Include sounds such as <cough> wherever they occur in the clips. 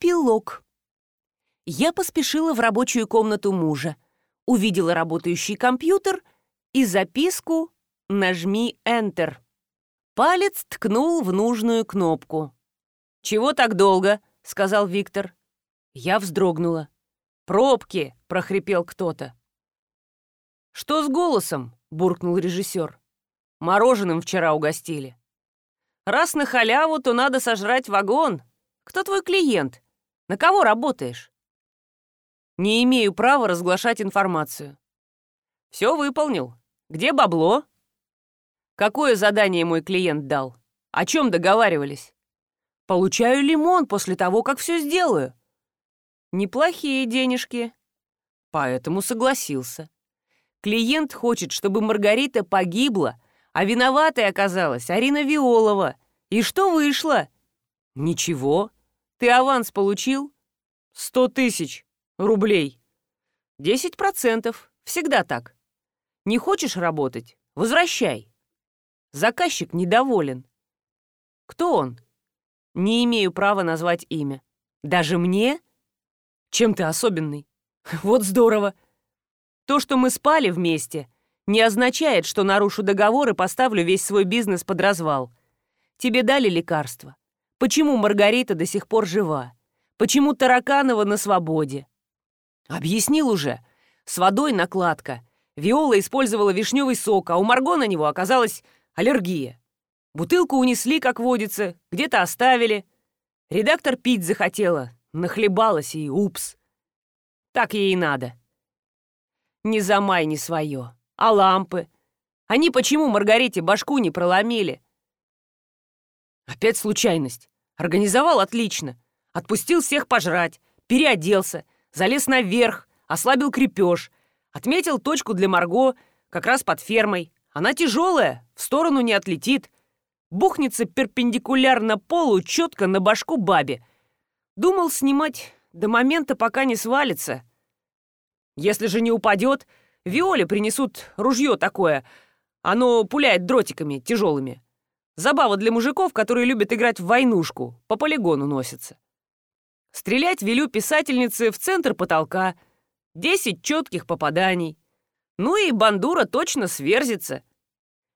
«Упилок». Я поспешила в рабочую комнату мужа, увидела работающий компьютер и записку «Нажми Enter». Палец ткнул в нужную кнопку. «Чего так долго?» — сказал Виктор. Я вздрогнула. «Пробки!» — прохрипел кто-то. «Что с голосом?» — буркнул режиссер. «Мороженым вчера угостили». «Раз на халяву, то надо сожрать вагон. Кто твой клиент?» На кого работаешь? Не имею права разглашать информацию. Все выполнил. Где бабло? Какое задание мой клиент дал? О чем договаривались? Получаю лимон после того, как все сделаю. Неплохие денежки. Поэтому согласился. Клиент хочет, чтобы Маргарита погибла, а виноватой оказалась Арина Виолова. И что вышло? Ничего. Ты аванс получил? Сто тысяч рублей. Десять процентов. Всегда так. Не хочешь работать? Возвращай. Заказчик недоволен. Кто он? Не имею права назвать имя. Даже мне? Чем ты особенный? <laughs> Вот здорово. То, что мы спали вместе, не означает, что нарушу договор и поставлю весь свой бизнес под развал. Тебе дали лекарство. Почему Маргарита до сих пор жива? Почему Тараканова на свободе? Объяснил уже. С водой накладка. Виола использовала вишневый сок, а у Марго на него оказалась аллергия. Бутылку унесли, как водится, где-то оставили. Редактор пить захотела, нахлебалась и упс. Так ей и надо. Не замай не свое. А лампы? Они почему Маргарите башку не проломили? Опять случайность. Организовал отлично. Отпустил всех пожрать, переоделся, залез наверх, ослабил крепеж, отметил точку для Марго как раз под фермой. Она тяжелая, в сторону не отлетит. Бухнется перпендикулярно полу четко на башку бабе. Думал снимать до момента, пока не свалится. Если же не упадет, Виоле принесут ружье такое. Оно пуляет дротиками тяжелыми. Забава для мужиков, которые любят играть в войнушку, по полигону носится. Стрелять велю писательнице в центр потолка. Десять четких попаданий. Ну и бандура точно сверзится.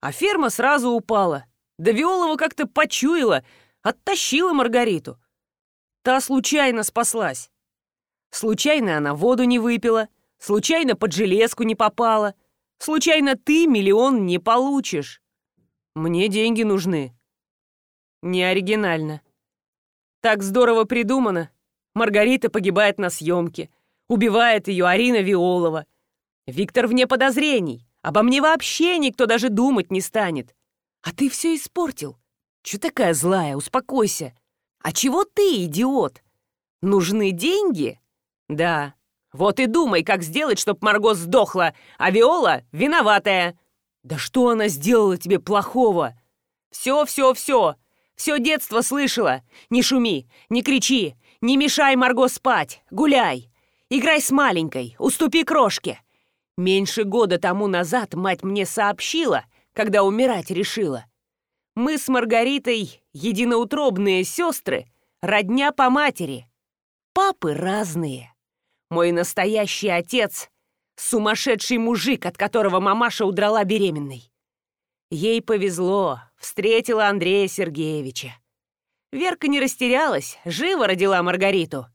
А ферма сразу упала. Да Виолова как-то почуяла, оттащила Маргариту. Та случайно спаслась. Случайно она воду не выпила, случайно под железку не попала, случайно ты миллион не получишь. Мне деньги нужны. Не оригинально. Так здорово придумано. Маргарита погибает на съемке. Убивает ее Арина Виолова. Виктор вне подозрений. Обо мне вообще никто даже думать не станет. А ты все испортил. Че такая злая? Успокойся. А чего ты, идиот? Нужны деньги? Да. Вот и думай, как сделать, чтоб Марго сдохла, а Виола виноватая. Да что она сделала тебе плохого? Все, все, все. Все детство слышала. Не шуми, не кричи, не мешай Марго спать. Гуляй. Играй с маленькой, уступи крошке. Меньше года тому назад мать мне сообщила, когда умирать решила. Мы с Маргаритой единоутробные сестры, родня по матери. Папы разные. Мой настоящий отец Сумасшедший мужик, от которого мамаша удрала беременной. Ей повезло, встретила Андрея Сергеевича. Верка не растерялась, живо родила Маргариту.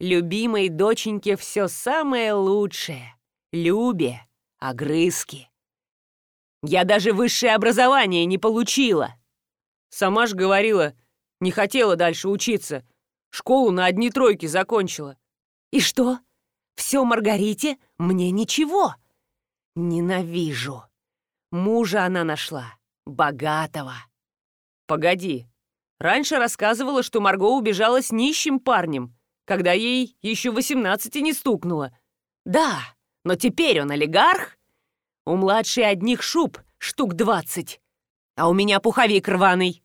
Любимой доченьке все самое лучшее. Любе, огрызки. Я даже высшее образование не получила. Сама ж говорила, не хотела дальше учиться. Школу на одни тройки закончила. И что? Все Маргарите мне ничего. Ненавижу. Мужа она нашла. Богатого. Погоди. Раньше рассказывала, что Марго убежала с нищим парнем, когда ей еще 18 не стукнуло. Да, но теперь он олигарх. У младшей одних шуб штук 20, а у меня пуховик рваный.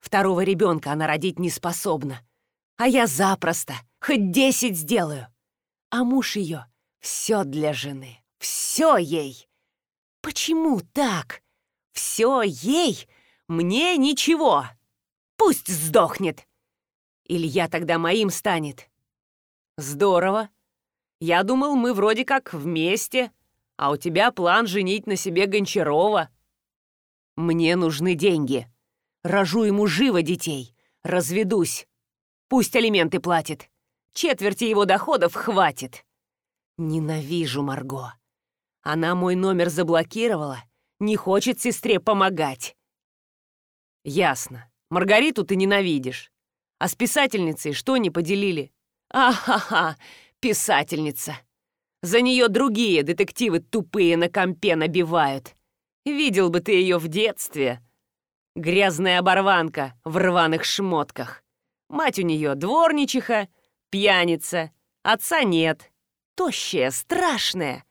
Второго ребенка она родить не способна. А я запросто, хоть 10 сделаю а муж ее все для жены, все ей. Почему так? Все ей, мне ничего. Пусть сдохнет. Илья тогда моим станет. Здорово. Я думал, мы вроде как вместе, а у тебя план женить на себе Гончарова. Мне нужны деньги. Рожу ему живо детей. Разведусь. Пусть алименты платит. Четверти его доходов хватит. Ненавижу Марго. Она мой номер заблокировала, не хочет сестре помогать. Ясно. Маргариту ты ненавидишь. А с писательницей что не поделили? Ахаха, писательница. За нее другие детективы тупые на компе набивают. Видел бы ты ее в детстве. Грязная оборванка в рваных шмотках. Мать у нее дворничиха, Пьяница, отца нет, тощая, страшная.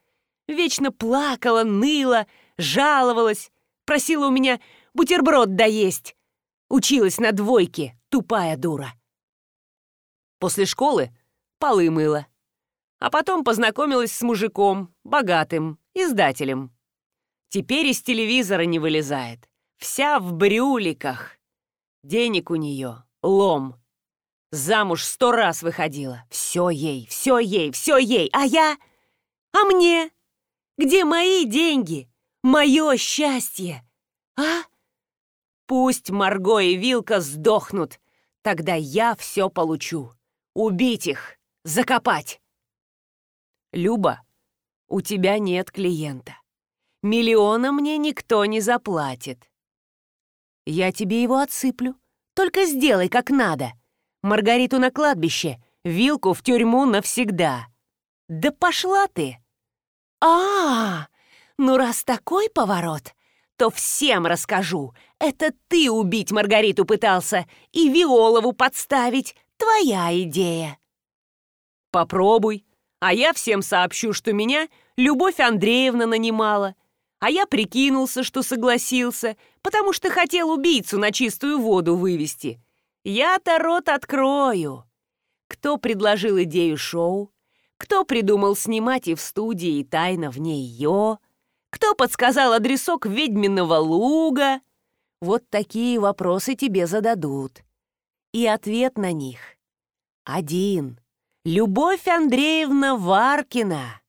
Вечно плакала, ныла, жаловалась, просила у меня бутерброд доесть. Училась на двойке, тупая дура. После школы полы мыла. А потом познакомилась с мужиком, богатым, издателем. Теперь из телевизора не вылезает. Вся в брюликах. Денег у нее лом. Замуж сто раз выходила. Все ей, все ей, все ей. А я? А мне? Где мои деньги? Мое счастье? А? Пусть Марго и Вилка сдохнут. Тогда я все получу. Убить их. Закопать. Люба, у тебя нет клиента. Миллиона мне никто не заплатит. Я тебе его отсыплю. Только сделай как надо. Маргариту на кладбище, Вилку в тюрьму навсегда. Да пошла ты! а а, -а Ну раз такой поворот, то всем расскажу. Это ты убить Маргариту пытался и Виолову подставить. Твоя идея. Попробуй. А я всем сообщу, что меня Любовь Андреевна нанимала. А я прикинулся, что согласился, потому что хотел убийцу на чистую воду вывести. Я-то рот открою. Кто предложил идею шоу? Кто придумал снимать и в студии, и тайно в ней ее? Кто подсказал адресок ведьминого луга? Вот такие вопросы тебе зададут. И ответ на них один. Любовь Андреевна Варкина.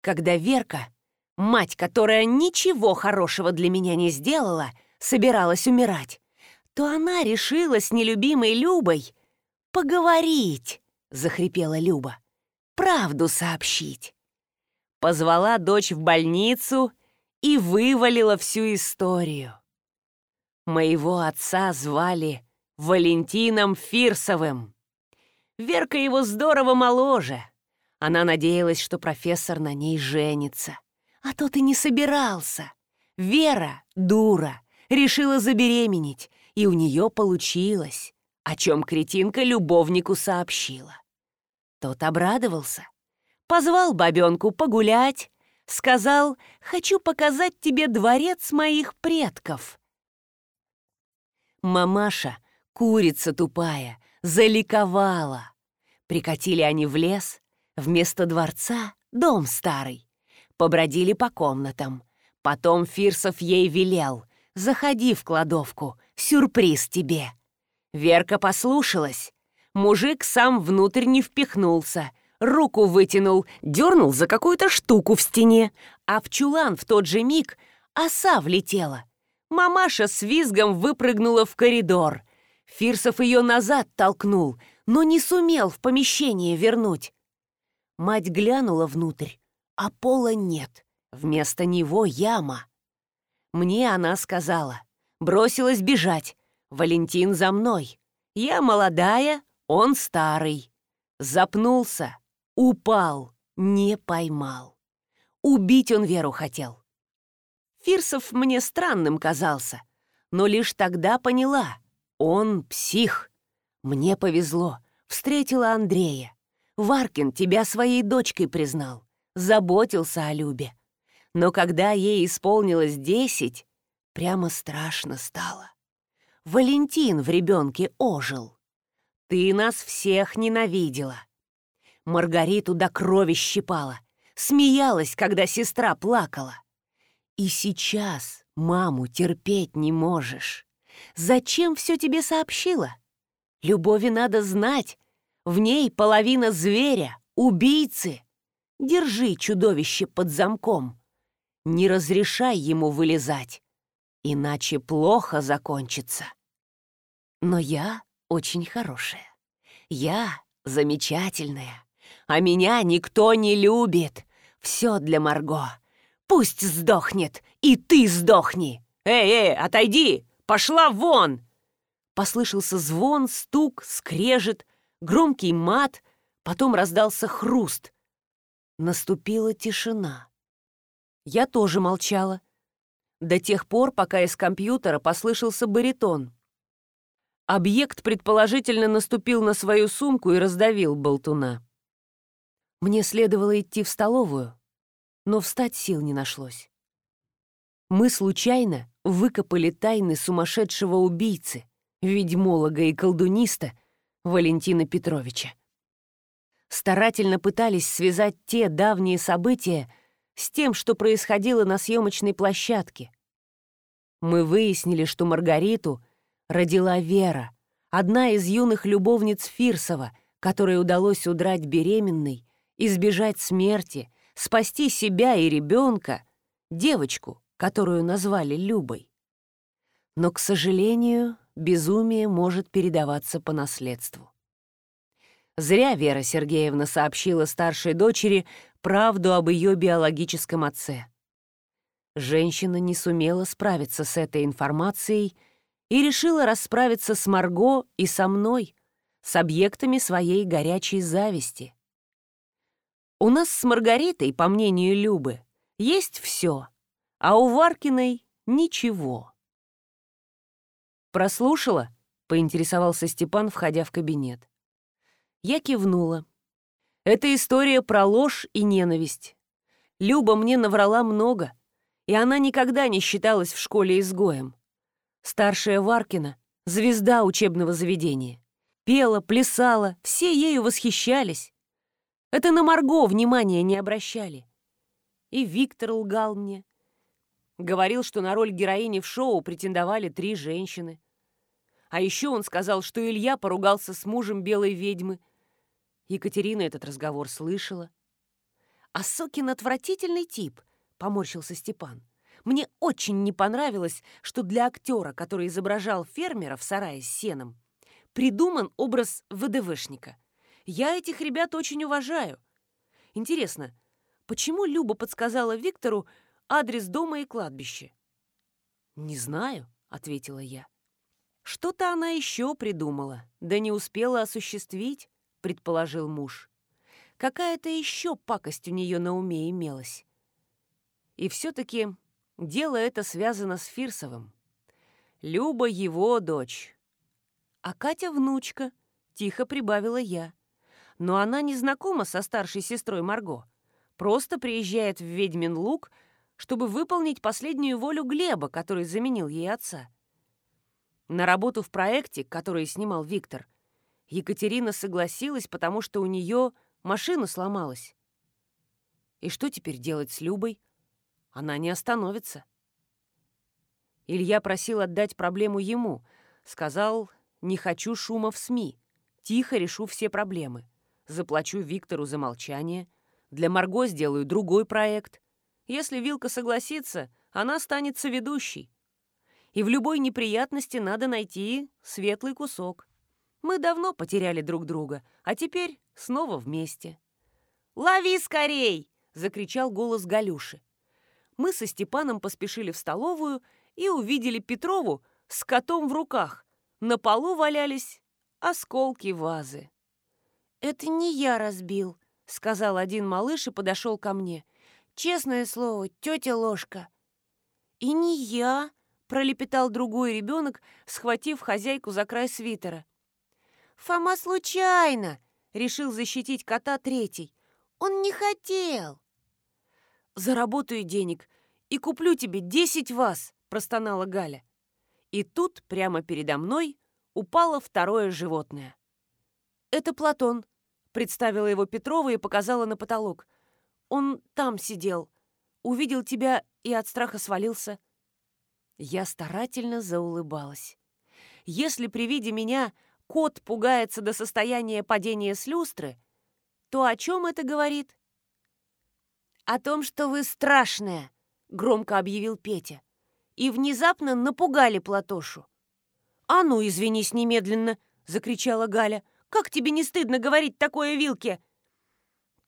Когда Верка, мать, которая ничего хорошего для меня не сделала, собиралась умирать, то она решила с нелюбимой Любой поговорить, захрипела Люба, правду сообщить. Позвала дочь в больницу и вывалила всю историю. Моего отца звали Валентином Фирсовым. Верка его здорово моложе. Она надеялась, что профессор на ней женится. А тот и не собирался. Вера, дура, решила забеременеть и у нее получилось, о чем кретинка любовнику сообщила. Тот обрадовался, позвал бабенку погулять, сказал «Хочу показать тебе дворец моих предков». Мамаша, курица тупая, заликовала. Прикатили они в лес, вместо дворца — дом старый. Побродили по комнатам. Потом Фирсов ей велел Заходи в кладовку, сюрприз тебе». Верка послушалась. Мужик сам внутрь не впихнулся, руку вытянул, дернул за какую-то штуку в стене, а в чулан в тот же миг оса влетела. Мамаша с визгом выпрыгнула в коридор. Фирсов ее назад толкнул, но не сумел в помещение вернуть. Мать глянула внутрь, а пола нет. Вместо него яма. Мне она сказала. Бросилась бежать. Валентин за мной. Я молодая, он старый. Запнулся, упал, не поймал. Убить он Веру хотел. Фирсов мне странным казался, но лишь тогда поняла. Он псих. Мне повезло. Встретила Андрея. Варкин тебя своей дочкой признал. Заботился о Любе. Но когда ей исполнилось десять, прямо страшно стало. Валентин в ребенке ожил. Ты нас всех ненавидела. Маргариту до крови щипала, смеялась, когда сестра плакала. И сейчас маму терпеть не можешь. Зачем все тебе сообщила? Любови надо знать. В ней половина зверя, убийцы. Держи чудовище под замком не разрешай ему вылезать, иначе плохо закончится. Но я очень хорошая. Я замечательная. А меня никто не любит. Все для Марго. Пусть сдохнет, и ты сдохни. Эй, эй, отойди! Пошла вон! Послышался звон, стук, скрежет, громкий мат, потом раздался хруст. Наступила тишина. Я тоже молчала. До тех пор, пока из компьютера послышался баритон. Объект предположительно наступил на свою сумку и раздавил болтуна. Мне следовало идти в столовую, но встать сил не нашлось. Мы случайно выкопали тайны сумасшедшего убийцы, ведьмолога и колдуниста Валентина Петровича. Старательно пытались связать те давние события, с тем, что происходило на съемочной площадке. Мы выяснили, что Маргариту родила Вера, одна из юных любовниц Фирсова, которой удалось удрать беременной, избежать смерти, спасти себя и ребенка, девочку, которую назвали Любой. Но, к сожалению, безумие может передаваться по наследству. Зря Вера Сергеевна сообщила старшей дочери правду об ее биологическом отце. Женщина не сумела справиться с этой информацией и решила расправиться с Марго и со мной, с объектами своей горячей зависти. У нас с Маргаритой, по мнению Любы, есть все, а у Варкиной — ничего. «Прослушала?» — поинтересовался Степан, входя в кабинет. Я кивнула. Это история про ложь и ненависть. Люба мне наврала много, и она никогда не считалась в школе изгоем. Старшая Варкина — звезда учебного заведения. Пела, плясала, все ею восхищались. Это на Марго внимания не обращали. И Виктор лгал мне. Говорил, что на роль героини в шоу претендовали три женщины. А еще он сказал, что Илья поругался с мужем белой ведьмы — Екатерина этот разговор слышала. «А Сокин отвратительный тип», — поморщился Степан. «Мне очень не понравилось, что для актера, который изображал фермера в сарае с сеном, придуман образ ВДВшника. Я этих ребят очень уважаю. Интересно, почему Люба подсказала Виктору адрес дома и кладбище?» «Не знаю», — ответила я. «Что-то она еще придумала, да не успела осуществить». — предположил муж. Какая-то еще пакость у нее на уме имелась. И все-таки дело это связано с Фирсовым. Люба его дочь. А Катя внучка, тихо прибавила я. Но она не знакома со старшей сестрой Марго. Просто приезжает в Ведьмин Луг, чтобы выполнить последнюю волю Глеба, который заменил ей отца. На работу в проекте, который снимал Виктор, — Екатерина согласилась, потому что у нее машина сломалась. И что теперь делать с Любой? Она не остановится. Илья просил отдать проблему ему. Сказал, не хочу шума в СМИ. Тихо решу все проблемы. Заплачу Виктору за молчание. Для Марго сделаю другой проект. Если Вилка согласится, она станет соведущей. И в любой неприятности надо найти светлый кусок. Мы давно потеряли друг друга, а теперь снова вместе». «Лови скорей!» — закричал голос Галюши. Мы со Степаном поспешили в столовую и увидели Петрову с котом в руках. На полу валялись осколки вазы. «Это не я разбил», — сказал один малыш и подошел ко мне. «Честное слово, тетя Ложка». «И не я», — пролепетал другой ребенок, схватив хозяйку за край свитера. Фома случайно решил защитить кота третий. Он не хотел. Заработаю денег и куплю тебе 10 вас, простонала Галя. И тут прямо передо мной упало второе животное. Это Платон, представила его Петрова и показала на потолок. Он там сидел. Увидел тебя и от страха свалился. Я старательно заулыбалась. Если при виде меня кот пугается до состояния падения с люстры, то о чем это говорит? «О том, что вы страшная», — громко объявил Петя. И внезапно напугали Платошу. «А ну, извинись немедленно!» — закричала Галя. «Как тебе не стыдно говорить такое Вилке?»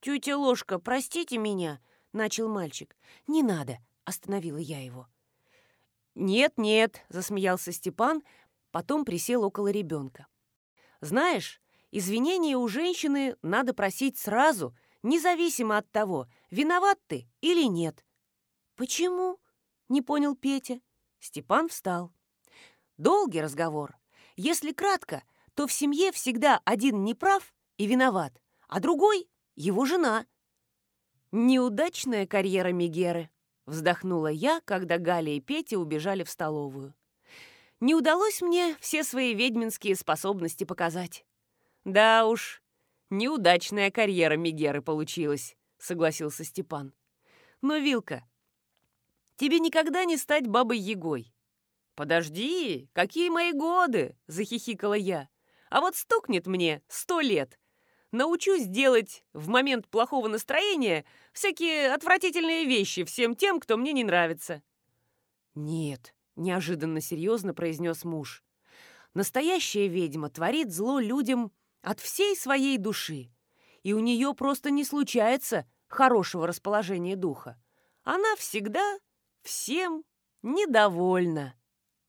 «Тетя Ложка, простите меня», — начал мальчик. «Не надо», — остановила я его. «Нет-нет», — засмеялся Степан, потом присел около ребенка. Знаешь, извинения у женщины надо просить сразу, независимо от того, виноват ты или нет. Почему? Не понял Петя. Степан встал. Долгий разговор. Если кратко, то в семье всегда один неправ и виноват, а другой — его жена. «Неудачная карьера Мегеры», — вздохнула я, когда Галя и Петя убежали в столовую. Не удалось мне все свои ведьминские способности показать. Да уж, неудачная карьера Мегеры получилась, согласился Степан. Но, Вилка, тебе никогда не стать бабой Егой. «Подожди, какие мои годы!» – захихикала я. «А вот стукнет мне сто лет. Научусь делать в момент плохого настроения всякие отвратительные вещи всем тем, кто мне не нравится». «Нет, — неожиданно серьезно произнес муж. «Настоящая ведьма творит зло людям от всей своей души, и у нее просто не случается хорошего расположения духа. Она всегда всем недовольна».